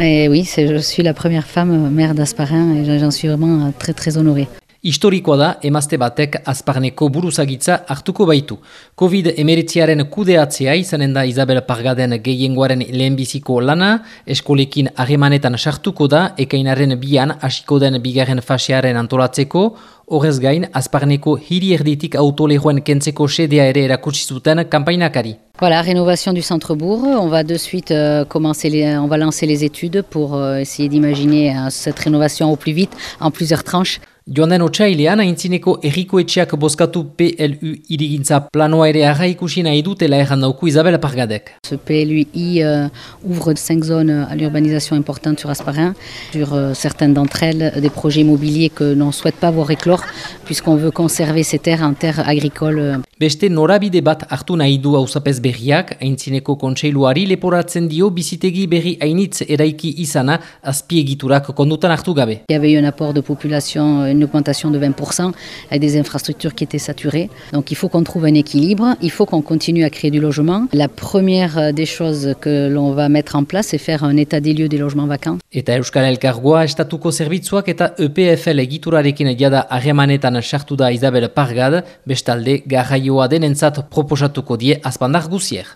Et oui, je suis la première femme maire d'Asparin et j'en suis vraiment très très honorée. Historikoa da, emazte batek azparneko buruzagitza hartuko baitu. Covid-19 kudeatzea izanen da Isabel Pargaden gehiengoaren lehenbiziko lana, eskolekin harremanetan sartuko da, ekainaren bian hasiko den bigarren fasearen antolatzeko, horrez gain, azparneko hiri erditik autolejoen kentzeko sedea ere erakutsi zuten kampainakari. Voilà, rénovation du centre-bourg. On va de suite euh, commencer, les, on va lancer les études pour euh, essayer d'imaginer euh, cette rénovation au plus vite, en plusieurs tranches. Joan den otxailean, haintzineko errikoetxeak bozkatu PLU irigintza planoa ere arra ikusi nahi dutela erran dauku Isabel Pargadek. Ce PLUI euh, ouvre cinq zones à l'urbanisation importante sur Asparin. Sur euh, certaines d'entre elles, des projets immobiliers que l'on souhaite pas voir éclore, puisqu'on veut conserver ces terres en terres agricoles. Beste norabide bat hartu nahi du hausapez berriak, haintzineko kontseiluari leporatzen dio bizitegi berri hainitz eraiki izana azpiegiturak kondutan hartu gabe. Il y avait eu un apport de population une augmentation de 20% avec des infrastructures qui étaient saturées. Donc il faut qu'on trouve un équilibre, il faut qu'on continue à créer du logement. La première des choses que l'on va mettre en place, c'est faire un état des lieux des logements vacants. Eta Euskal Elkargoa estatuko zerbitzuak eta EPFL egiturarekin jada harremanetan sartu da Isabel Pargad, bestalde garraioa denentzat proposatuko die azpandar guzier.